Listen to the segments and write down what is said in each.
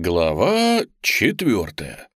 Глава четвертая.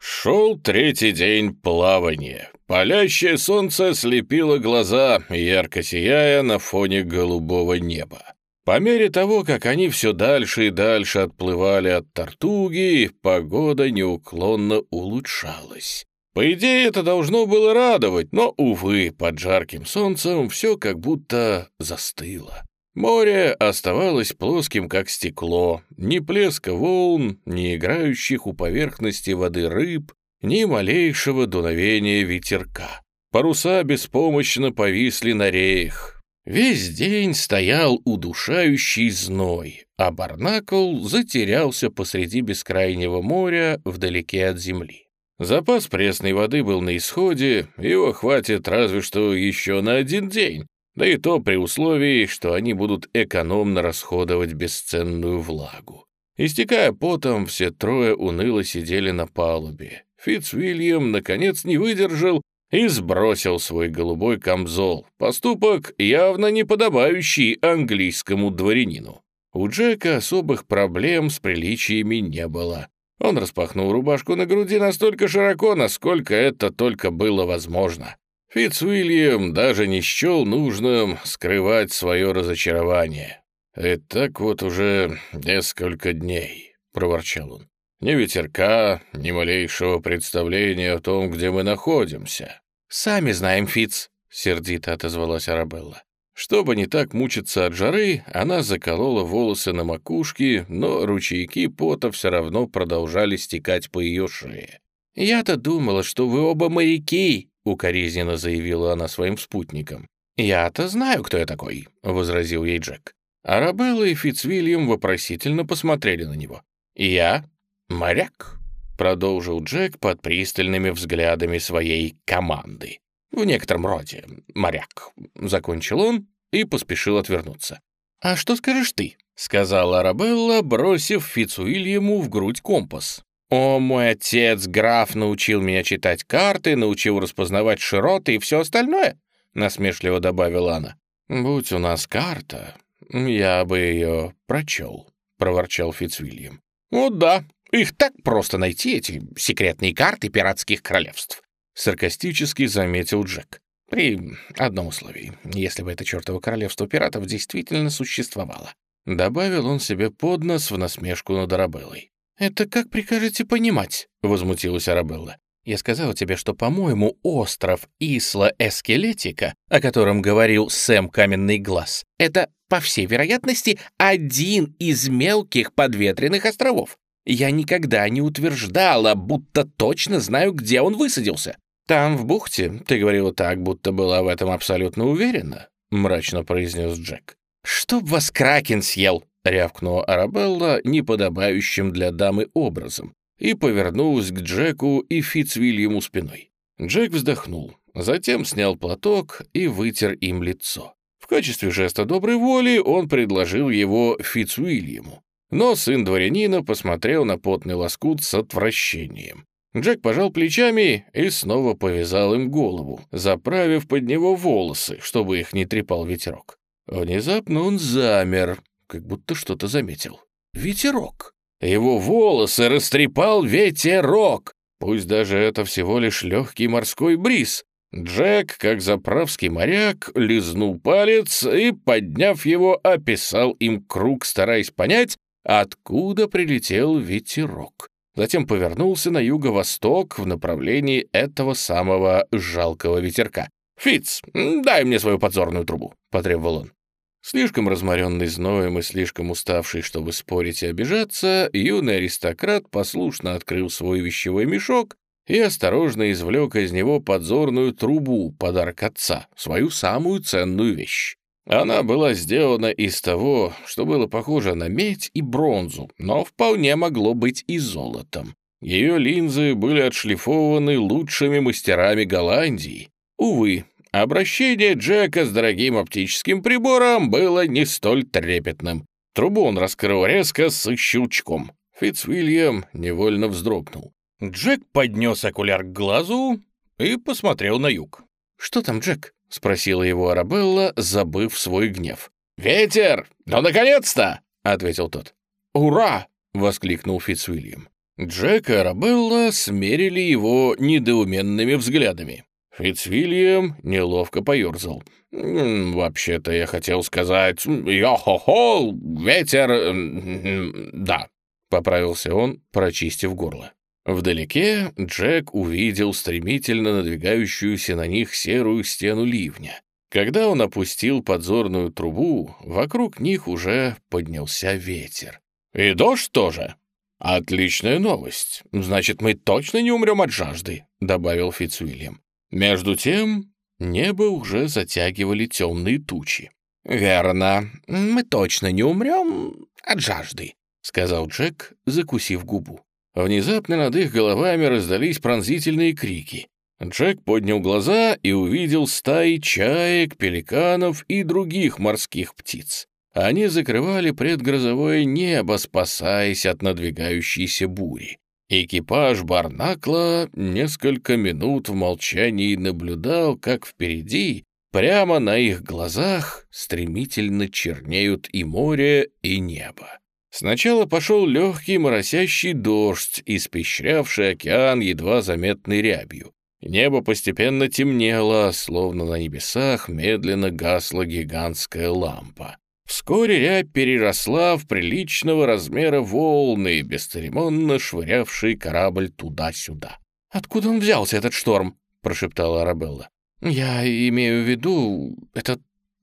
Шел третий день плавания. Палящее солнце слепило глаза, ярко сияя на фоне голубого неба. По мере того, как они все дальше и дальше отплывали от Тартуги, погода неуклонно улучшалась. По идее, это должно было радовать, но, увы, под жарким солнцем все как будто застыло. Море оставалось плоским, как стекло, ни плеска волн, ни играющих у поверхности воды рыб, ни малейшего дуновения ветерка. Паруса беспомощно повисли на реях. Весь день стоял удушающий зной, а Барнакл затерялся посреди бескрайнего моря вдалеке от земли. Запас пресной воды был на исходе, его хватит разве что еще на один день, да и то при условии, что они будут экономно расходовать бесценную влагу. Истекая потом, все трое уныло сидели на палубе. Фитцвильям, наконец, не выдержал и сбросил свой голубой камзол. Поступок, явно не подобающий английскому дворянину. У Джека особых проблем с приличиями не было. Он распахнул рубашку на груди настолько широко, насколько это только было возможно. Фитцвильям даже не счел нужным скрывать свое разочарование. «И так вот уже несколько дней», — проворчал он. «Ни ветерка, ни малейшего представления о том, где мы находимся». «Сами знаем, Фитц», — сердито отозвалась Арабелла. Чтобы не так мучиться от жары, она заколола волосы на макушке, но ручейки пота все равно продолжали стекать по ее шее. «Я-то думала, что вы оба моряки», — укоризненно заявила она своим спутникам. «Я-то знаю, кто я такой», — возразил ей Джек. Арабелла и Фицвильям вопросительно посмотрели на него. «Я моряк», — продолжил Джек под пристальными взглядами своей команды. «В некотором роде моряк», — закончил он и поспешил отвернуться. «А что скажешь ты?» — сказала Арабелла, бросив Фицуильяму в грудь компас. «О, мой отец, граф, научил меня читать карты, научил распознавать широты и все остальное», — насмешливо добавила она. «Будь у нас карта, я бы ее прочел», — проворчал Фицвильям. «Ну да, их так просто найти, эти секретные карты пиратских королевств», — саркастически заметил Джек. «При одном условии, если бы это чертово королевство пиратов действительно существовало». Добавил он себе под нос в насмешку над Арабеллой. «Это как прикажете понимать?» — возмутилась Арабелла. «Я сказала тебе, что, по-моему, остров Исла Эскелетика, о котором говорил Сэм Каменный Глаз, это, по всей вероятности, один из мелких подветренных островов. Я никогда не утверждала, будто точно знаю, где он высадился. Там, в бухте, ты говорила так, будто была в этом абсолютно уверена», — мрачно произнес Джек. «Чтоб вас Кракен съел!» — рявкнула Арабелла неподобающим для дамы образом и повернулась к Джеку и Фицвильяму спиной. Джек вздохнул, затем снял платок и вытер им лицо. В качестве жеста доброй воли он предложил его Фицвильяму. Но сын дворянина посмотрел на потный лоскут с отвращением. Джек пожал плечами и снова повязал им голову, заправив под него волосы, чтобы их не трепал ветерок. Внезапно он замер, как будто что-то заметил. Ветерок. Его волосы растрепал ветерок. Пусть даже это всего лишь легкий морской бриз. Джек, как заправский моряк, лизнул палец и, подняв его, описал им круг, стараясь понять, откуда прилетел ветерок. Затем повернулся на юго-восток в направлении этого самого жалкого ветерка. «Фитц, дай мне свою подзорную трубу», — потребовал он. Слишком разморенный зноем и слишком уставший, чтобы спорить и обижаться, юный аристократ послушно открыл свой вещевой мешок и осторожно извлек из него подзорную трубу, подарок отца, свою самую ценную вещь. Она была сделана из того, что было похоже на медь и бронзу, но вполне могло быть и золотом. Ее линзы были отшлифованы лучшими мастерами Голландии. Увы, Обращение Джека с дорогим оптическим прибором было не столь трепетным. Трубу он раскрыл резко с щелчком. Фитцвильям невольно вздрогнул. Джек поднес окуляр к глазу и посмотрел на юг. «Что там, Джек?» — спросила его Арабелла, забыв свой гнев. «Ветер! Ну, наконец-то!» — ответил тот. «Ура!» — воскликнул Фицвильям. Джек и Арабелла смерили его недоуменными взглядами. Фицвильям неловко поерзал. «Вообще-то я хотел сказать... Йо-хо-хо! Ветер... Да», — поправился он, прочистив горло. Вдалеке Джек увидел стремительно надвигающуюся на них серую стену ливня. Когда он опустил подзорную трубу, вокруг них уже поднялся ветер. «И дождь тоже?» «Отличная новость. Значит, мы точно не умрем от жажды», — добавил Фицуильям. Между тем небо уже затягивали темные тучи. «Верно, мы точно не умрем от жажды», — сказал Джек, закусив губу. Внезапно над их головами раздались пронзительные крики. Джек поднял глаза и увидел стаи чаек, пеликанов и других морских птиц. Они закрывали предгрозовое небо, спасаясь от надвигающейся бури. Экипаж Барнакла несколько минут в молчании наблюдал, как впереди, прямо на их глазах, стремительно чернеют и море, и небо. Сначала пошел легкий моросящий дождь, испещрявший океан едва заметной рябью. Небо постепенно темнело, словно на небесах медленно гасла гигантская лампа. Вскоре рябь переросла в приличного размера волны, бесцеремонно швырявший корабль туда-сюда. «Откуда он взялся, этот шторм?» — прошептала Арабелла. «Я имею в виду, это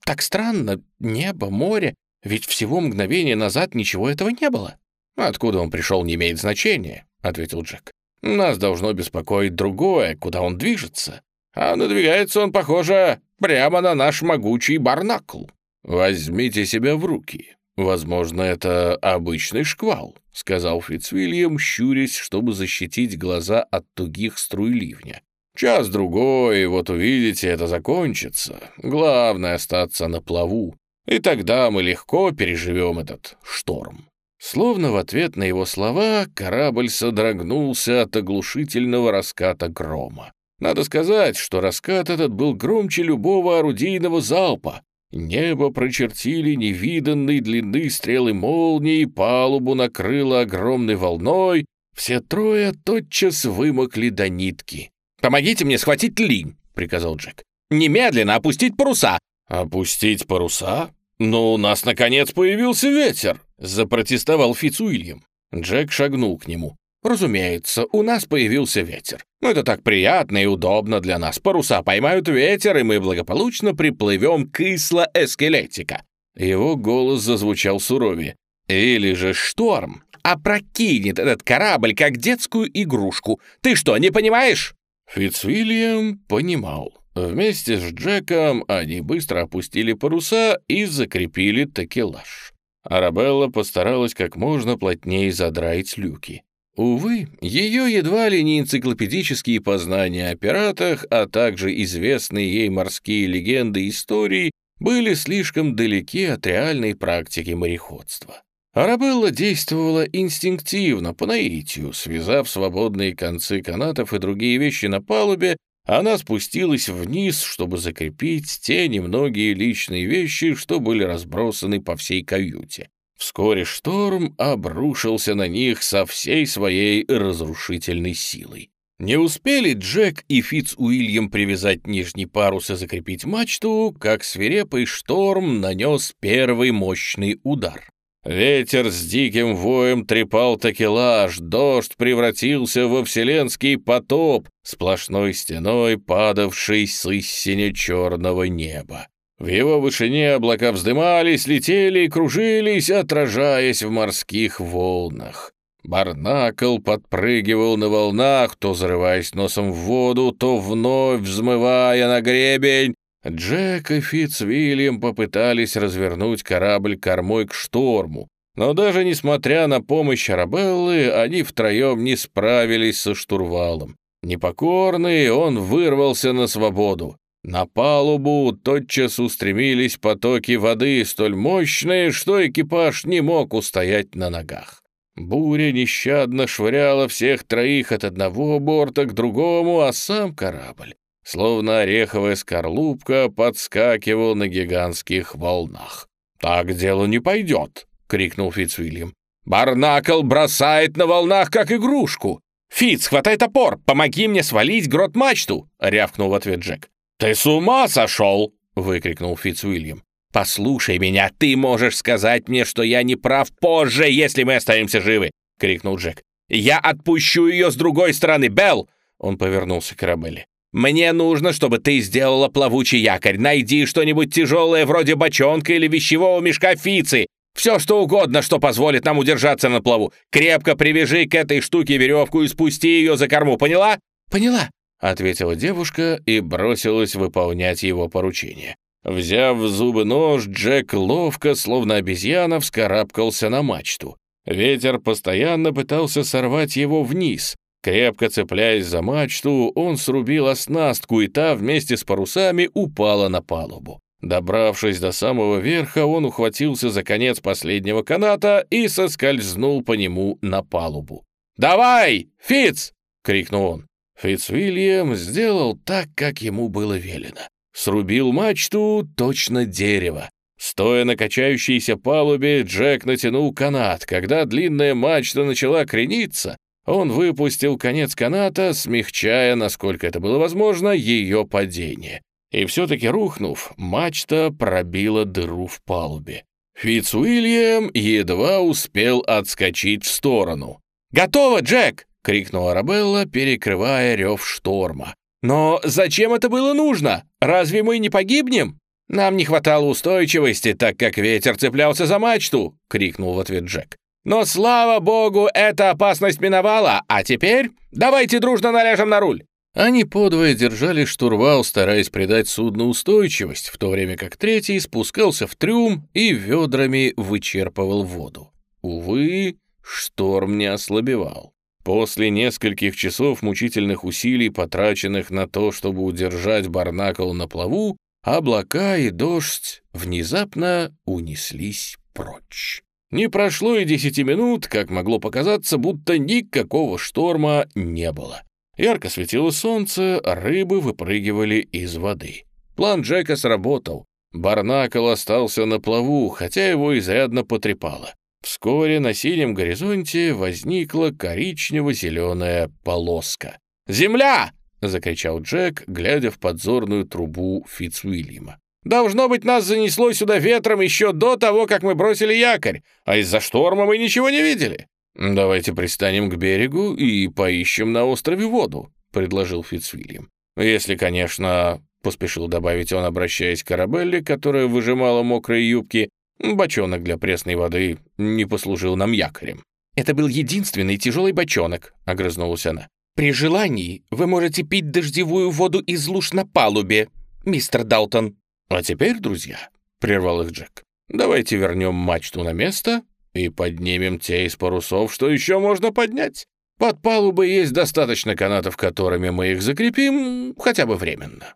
так странно, небо, море, ведь всего мгновение назад ничего этого не было». «Откуда он пришел, не имеет значения», — ответил Джек. «Нас должно беспокоить другое, куда он движется. А надвигается он, похоже, прямо на наш могучий барнакл». «Возьмите себя в руки. Возможно, это обычный шквал», — сказал Фицвильям, щурясь, чтобы защитить глаза от тугих струй ливня. «Час-другой, вот увидите, это закончится. Главное — остаться на плаву и тогда мы легко переживем этот шторм». Словно в ответ на его слова корабль содрогнулся от оглушительного раската грома. Надо сказать, что раскат этот был громче любого орудийного залпа. Небо прочертили невиданной длины стрелы молнии, палубу накрыло огромной волной. Все трое тотчас вымокли до нитки. «Помогите мне схватить линь», — приказал Джек. «Немедленно опустить паруса!» «Опустить паруса? Но у нас, наконец, появился ветер!» — запротестовал Фицуильям. Джек шагнул к нему. «Разумеется, у нас появился ветер. Но это так приятно и удобно для нас. Паруса поймают ветер, и мы благополучно приплывем к Исла Эскелетика». Его голос зазвучал суровее. «Или же шторм опрокинет этот корабль, как детскую игрушку. Ты что, не понимаешь?» Фицвильям понимал. Вместе с Джеком они быстро опустили паруса и закрепили такелаж. Арабелла постаралась как можно плотнее задраить люки. Увы, ее едва ли не энциклопедические познания о пиратах, а также известные ей морские легенды и истории были слишком далеки от реальной практики мореходства. Арабелла действовала инстинктивно, по наитию, связав свободные концы канатов и другие вещи на палубе она спустилась вниз, чтобы закрепить те немногие личные вещи, что были разбросаны по всей каюте. Вскоре шторм обрушился на них со всей своей разрушительной силой. Не успели Джек и Фитц Уильям привязать нижний парус и закрепить мачту, как свирепый шторм нанес первый мощный удар. Ветер с диким воем трепал такелаж, дождь превратился во вселенский потоп, сплошной стеной падавший с истине черного неба. В его вышине облака вздымались, летели и кружились, отражаясь в морских волнах. Барнакл подпрыгивал на волнах, то зарываясь носом в воду, то вновь взмывая на гребень, Джек и Фитцвильям попытались развернуть корабль кормой к шторму, но даже несмотря на помощь Арабеллы, они втроем не справились со штурвалом. Непокорный, он вырвался на свободу. На палубу тотчас устремились потоки воды, столь мощные, что экипаж не мог устоять на ногах. Буря нещадно швыряла всех троих от одного борта к другому, а сам корабль словно ореховая скорлупка, подскакивал на гигантских волнах. «Так дело не пойдет!» — крикнул Фицвильям. Барнакл бросает на волнах, как игрушку. «Фиц, хватай топор! Помоги мне свалить грот-мачту!» — рявкнул в ответ Джек. «Ты с ума сошел!» — выкрикнул Фиц Уильям. «Послушай меня, ты можешь сказать мне, что я не прав позже, если мы останемся живы!» — крикнул Джек. «Я отпущу ее с другой стороны, Белл!» Он повернулся к Арабелле. «Мне нужно, чтобы ты сделала плавучий якорь. Найди что-нибудь тяжелое, вроде бочонка или вещевого мешка Фицы. Все, что угодно, что позволит нам удержаться на плаву. Крепко привяжи к этой штуке веревку и спусти ее за корму, поняла?» «Поняла», — ответила девушка и бросилась выполнять его поручение. Взяв в зубы нож, Джек ловко, словно обезьяна, вскарабкался на мачту. Ветер постоянно пытался сорвать его вниз. Крепко цепляясь за мачту, он срубил оснастку, и та вместе с парусами упала на палубу. Добравшись до самого верха, он ухватился за конец последнего каната и соскользнул по нему на палубу. «Давай, Фиц!» — крикнул он. Фицвильям сделал так, как ему было велено. Срубил мачту точно дерево. Стоя на качающейся палубе, Джек натянул канат. Когда длинная мачта начала крениться, он выпустил конец каната, смягчая, насколько это было возможно, ее падение. И все-таки рухнув, мачта пробила дыру в палубе. Фицуильям едва успел отскочить в сторону. «Готово, Джек!» — крикнула Арабелла, перекрывая рев шторма. «Но зачем это было нужно? Разве мы не погибнем?» «Нам не хватало устойчивости, так как ветер цеплялся за мачту!» — крикнул в ответ Джек. «Но, слава богу, эта опасность миновала, а теперь давайте дружно наляжем на руль!» Они подвое держали штурвал, стараясь придать судну устойчивость, в то время как третий спускался в трюм и ведрами вычерпывал воду. Увы, шторм не ослабевал. После нескольких часов мучительных усилий, потраченных на то, чтобы удержать Барнакл на плаву, облака и дождь внезапно унеслись прочь. Не прошло и десяти минут, как могло показаться, будто никакого шторма не было. Ярко светило солнце, рыбы выпрыгивали из воды. План Джека сработал. Барнакл остался на плаву, хотя его изрядно потрепало. Вскоре на синем горизонте возникла коричнево-зеленая полоска. «Земля!» — закричал Джек, глядя в подзорную трубу Фицуильяма. «Должно быть, нас занесло сюда ветром еще до того, как мы бросили якорь, а из-за шторма мы ничего не видели». «Давайте пристанем к берегу и поищем на острове воду», — предложил Фицуильям. «Если, конечно...» — поспешил добавить он, обращаясь к Арабелле, которая выжимала мокрые юбки, Бочонок для пресной воды не послужил нам якорем. «Это был единственный тяжелый бочонок», — огрызнулась она. «При желании вы можете пить дождевую воду из луж на палубе, мистер Далтон». «А теперь, друзья», — прервал их Джек, «давайте вернем мачту на место и поднимем те из парусов, что еще можно поднять. Под палубой есть достаточно канатов, которыми мы их закрепим хотя бы временно».